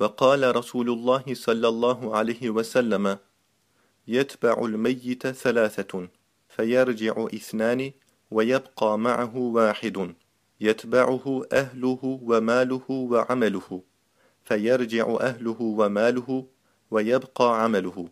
وقال رسول الله صلى الله عليه وسلم يتبع الميت ثلاثة فيرجع اثنان ويبقى معه واحد يتبعه أهله وماله وعمله فيرجع أهله وماله ويبقى عمله.